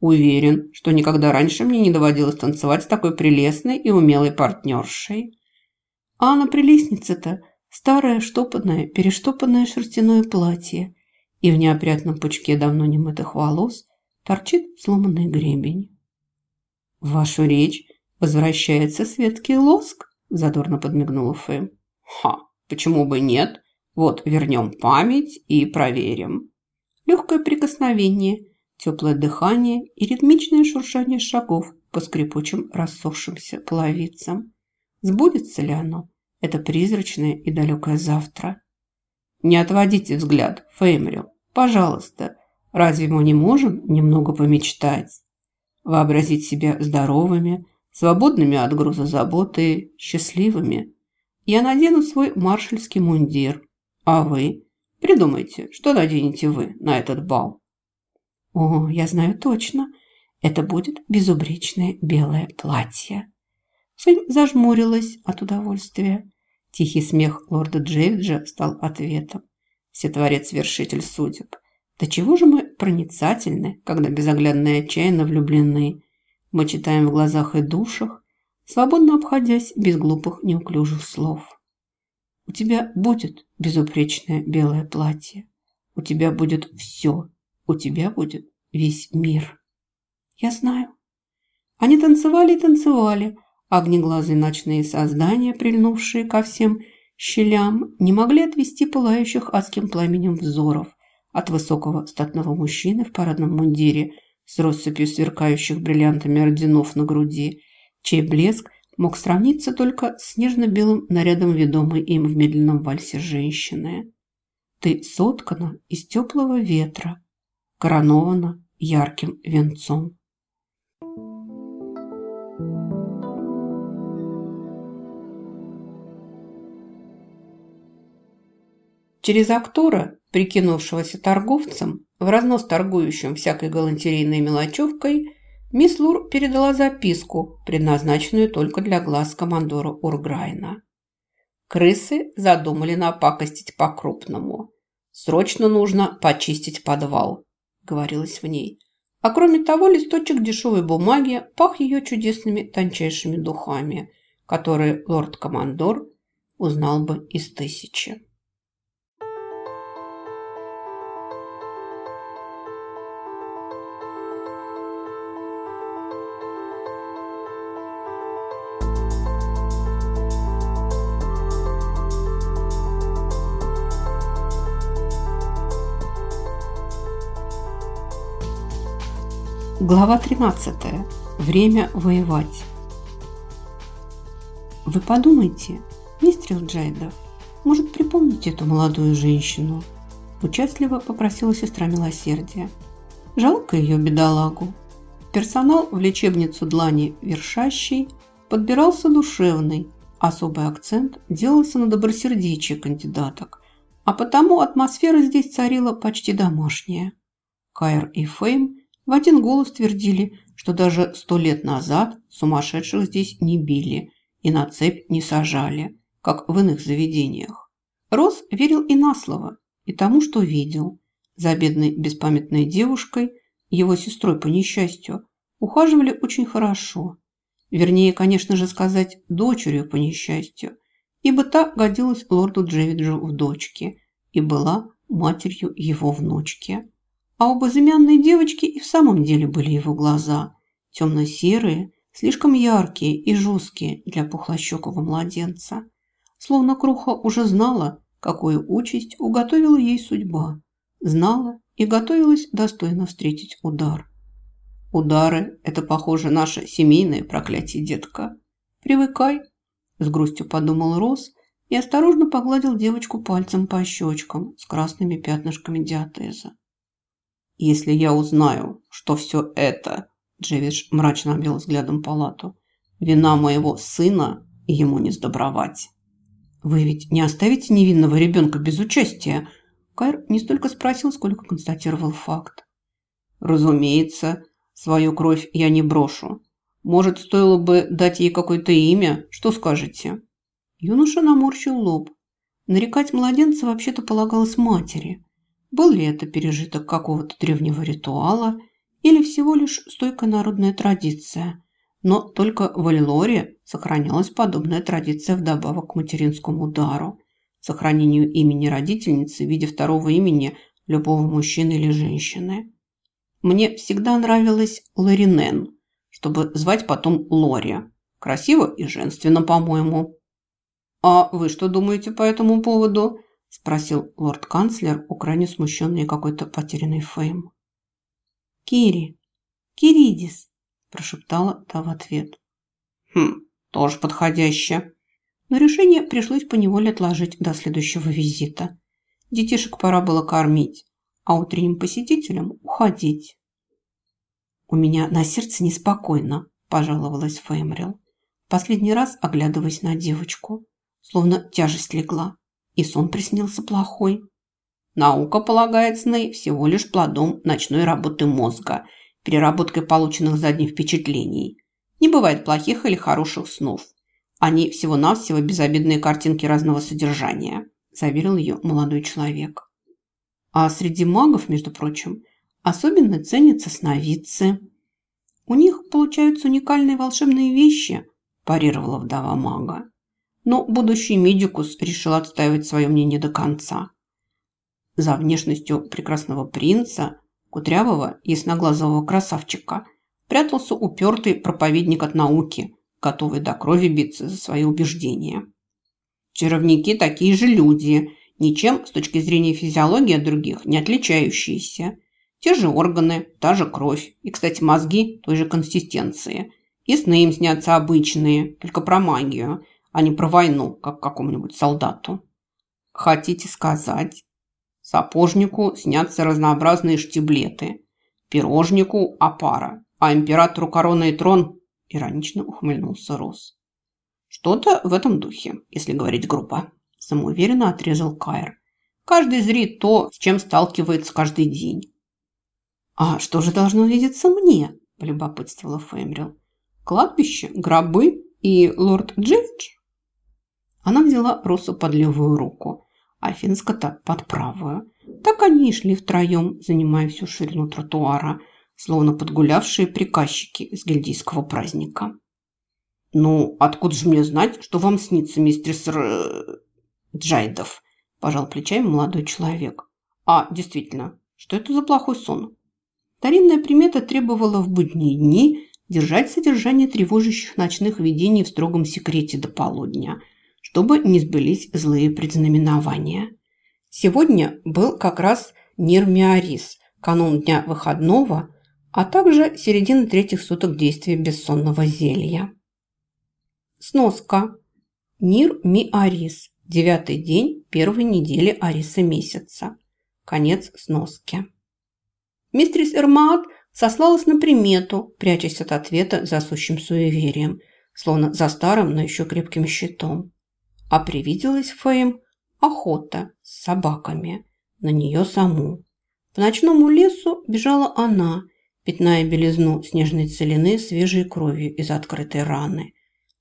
Уверен, что никогда раньше мне не доводилось танцевать с такой прелестной и умелой партнершей. А на прелестнице-то старое штопанное, перештопанное шерстяное платье, и в неопрятном пучке давно немытых волос торчит сломанный гребень. В вашу речь возвращается светкий лоск, задорно подмигнула Фэм. Ха, почему бы нет? Вот вернем память и проверим. Легкое прикосновение, теплое дыхание и ритмичное шуршание шагов по скрипучим рассохшимся половицам. Сбудется ли оно, это призрачное и далекое завтра? Не отводите взгляд, Феймрил, пожалуйста. Разве мы не можем немного помечтать? Вообразить себя здоровыми, свободными от груза заботы, счастливыми. Я надену свой маршальский мундир, а вы придумайте, что наденете вы на этот бал. О, я знаю точно, это будет безупречное белое платье. Фейм зажмурилась от удовольствия. Тихий смех лорда Джейвиджа стал ответом. Всетворец-вершитель судеб. Да чего же мы проницательны, когда безоглядно и отчаянно влюблены. Мы читаем в глазах и душах, свободно обходясь без глупых неуклюжих слов. У тебя будет безупречное белое платье. У тебя будет все. У тебя будет весь мир. Я знаю. Они танцевали и танцевали, Огнеглазые ночные создания, прильнувшие ко всем щелям, не могли отвести пылающих адским пламенем взоров от высокого статного мужчины в парадном мундире с россыпью сверкающих бриллиантами орденов на груди, чей блеск мог сравниться только с нежно-белым нарядом ведомой им в медленном вальсе женщины. Ты соткана из теплого ветра, коронована ярким венцом. Через актора, прикинувшегося торговцем, в разнос торгующим всякой галантерейной мелочевкой, мисс Лур передала записку, предназначенную только для глаз командора Урграйна. Крысы задумали напакостить по-крупному. Срочно нужно почистить подвал, говорилось в ней. А кроме того, листочек дешевой бумаги пах ее чудесными тончайшими духами, которые лорд-командор узнал бы из тысячи. Глава 13. Время воевать. Вы подумайте, мистер Джайдов, может, припомните эту молодую женщину? Участливо попросила сестра милосердия. Жалко ее бедолагу. Персонал в лечебницу длани вершащий подбирался душевный. Особый акцент делался на добросердечие кандидаток, а потому атмосфера здесь царила почти домашняя. Кайр и Фейм в один голос твердили, что даже сто лет назад сумасшедших здесь не били и на цепь не сажали, как в иных заведениях. Рос верил и на слово, и тому, что видел. За бедной беспамятной девушкой, его сестрой по несчастью, ухаживали очень хорошо. Вернее, конечно же, сказать дочерью по несчастью, ибо та годилась лорду Джевиджу в дочке и была матерью его внучки. А у безымянной девочки и в самом деле были его глаза. Темно-серые, слишком яркие и жесткие для пухлощекого младенца. Словно Круха уже знала, какую участь уготовила ей судьба. Знала и готовилась достойно встретить удар. Удары – это, похоже, наше семейное проклятие, детка. Привыкай, с грустью подумал Рос и осторожно погладил девочку пальцем по щечкам с красными пятнышками диатеза. Если я узнаю, что все это, Джевиш мрачно обвел взглядом палату, вина моего сына, ему не сдобровать. Вы ведь не оставите невинного ребенка без участия? Кайр не столько спросил, сколько констатировал факт. Разумеется, свою кровь я не брошу. Может, стоило бы дать ей какое-то имя? Что скажете? Юноша наморщил лоб. Нарекать младенца вообще-то полагалось матери – был ли это пережиток какого-то древнего ритуала или всего лишь стойкая народная традиция. Но только в Эльлоре сохранялась подобная традиция вдобавок к материнскому удару, сохранению имени родительницы в виде второго имени любого мужчины или женщины. Мне всегда нравилась Ларинен, чтобы звать потом Лори. Красиво и женственно, по-моему. «А вы что думаете по этому поводу?» – спросил лорд-канцлер, украйне смущенный какой-то потерянный Фейм. «Кири, Киридис», – прошептала та в ответ. «Хм, тоже подходяще». Но решение пришлось поневоле отложить до следующего визита. Детишек пора было кормить, а утренним посетителям уходить. «У меня на сердце неспокойно», – пожаловалась Феймрил, последний раз оглядываясь на девочку, словно тяжесть легла, и сон приснился плохой. Наука полагает сны всего лишь плодом ночной работы мозга, переработкой полученных задних впечатлений. Не бывает плохих или хороших снов. Они всего-навсего безобидные картинки разного содержания, заверил ее молодой человек. А среди магов, между прочим, особенно ценятся сновидцы. У них получаются уникальные волшебные вещи, парировала вдова мага. Но будущий медикус решил отстаивать свое мнение до конца. За внешностью прекрасного принца, кудрявого, ясноглазого красавчика, прятался упертый проповедник от науки, готовый до крови биться за свои убеждения. Чаровники такие же люди, ничем с точки зрения физиологии от других не отличающиеся. Те же органы, та же кровь и, кстати, мозги той же консистенции. И сны им снятся обычные, только про магию, а не про войну, как какому-нибудь солдату. Хотите сказать, Сапожнику снятся разнообразные штиблеты, пирожнику – опара, а императору корона и трон – иронично ухмыльнулся Рос. Что-то в этом духе, если говорить грубо, самоуверенно отрезал Кайр. Каждый зрит то, с чем сталкивается каждый день. «А что же должно видеться мне?» – полюбопытствовала Фэмрил. «Кладбище, гробы и лорд Джевидж?» Она взяла Росу под левую руку а Финска-то под правую. Так они и шли втроем, занимая всю ширину тротуара, словно подгулявшие приказчики с гильдийского праздника. «Ну, откуда же мне знать, что вам снится, мистер Ср... Джайдов?» – пожал плечами молодой человек. «А, действительно, что это за плохой сон?» Старинная примета требовала в будние дни держать содержание тревожащих ночных видений в строгом секрете до полудня – чтобы не сбылись злые предзнаменования. Сегодня был как раз Нирмиарис, канун дня выходного, а также середина третьих суток действия бессонного зелья. Сноска. Нир Миарис. Девятый день первой недели Ариса месяца. Конец сноски. Мистрис Эрмаат сослалась на примету, прячась от ответа за сущим суеверием, словно за старым, но еще крепким щитом. А привиделась Фейм охота с собаками на нее саму. По ночному лесу бежала она, пятная белизну снежной целины свежей кровью из открытой раны.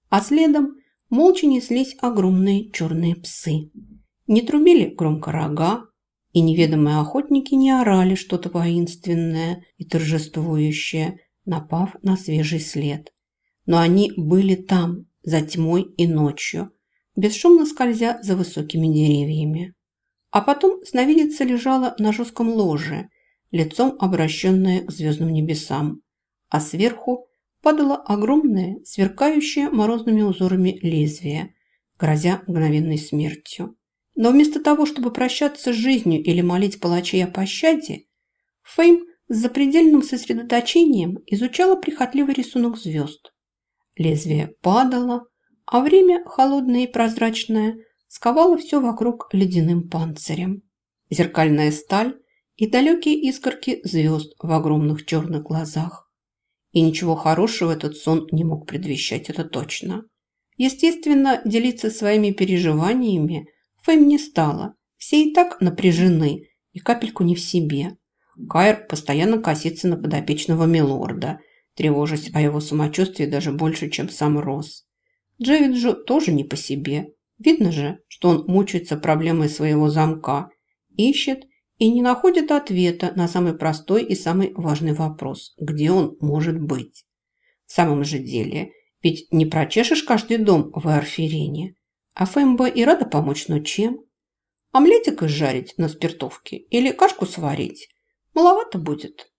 А следом молча неслись огромные черные псы. Не трубили громко рога, и неведомые охотники не орали что-то воинственное и торжествующее, напав на свежий след. Но они были там, за тьмой и ночью, бесшумно скользя за высокими деревьями. А потом сновидица лежала на жестком ложе, лицом обращенная к звездным небесам, а сверху падало огромное, сверкающее морозными узорами лезвие, грозя мгновенной смертью. Но вместо того, чтобы прощаться с жизнью или молить палачей о пощаде, Фейм с запредельным сосредоточением изучала прихотливый рисунок звезд. Лезвие падало, а время, холодное и прозрачное, сковало все вокруг ледяным панцирем. Зеркальная сталь и далекие искорки звезд в огромных черных глазах. И ничего хорошего этот сон не мог предвещать, это точно. Естественно, делиться своими переживаниями Фэм не стала. Все и так напряжены и капельку не в себе. Кайр постоянно косится на подопечного милорда, тревожась о его самочувствии даже больше, чем сам Росс. Джевиджу тоже не по себе. Видно же, что он мучается проблемой своего замка. Ищет и не находят ответа на самый простой и самый важный вопрос – где он может быть? В самом же деле, ведь не прочешешь каждый дом в Арферине. А ФМБ и рада помочь, но чем? Омлетик изжарить на спиртовке или кашку сварить? Маловато будет.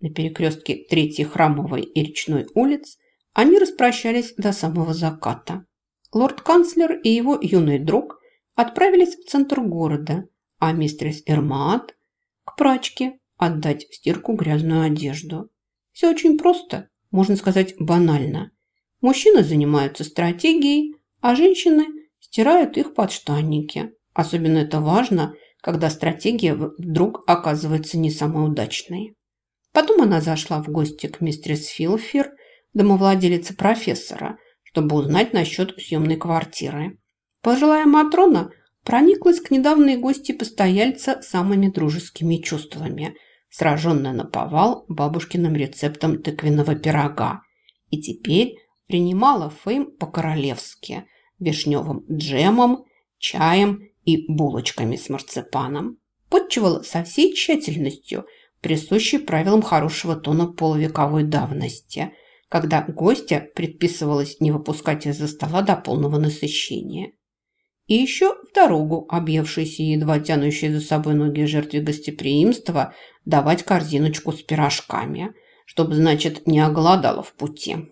На перекрестке Третьей Храмовой и Речной улиц они распрощались до самого заката. Лорд-канцлер и его юный друг отправились в центр города, а мистерс Эрмаат к прачке отдать в стирку грязную одежду. Все очень просто, можно сказать банально. Мужчины занимаются стратегией, а женщины стирают их подштанники. Особенно это важно, когда стратегия вдруг оказывается не самой удачной. Потом она зашла в гости к мистерс Филфер, домовладелице профессора, чтобы узнать насчет съемной квартиры. Пожилая Матрона прониклась к недавней гости постояльца самыми дружескими чувствами, сраженная на повал бабушкиным рецептом тыквенного пирога. И теперь принимала Фейм по-королевски – вишневым джемом, чаем и булочками с марципаном. Подчивала со всей тщательностью, присущей правилам хорошего тона полувековой давности – когда гостя предписывалось не выпускать из-за стола до полного насыщения. И еще в дорогу, объевшейся едва тянущей за собой ноги жертве гостеприимства, давать корзиночку с пирожками, чтобы, значит, не оголодала в пути.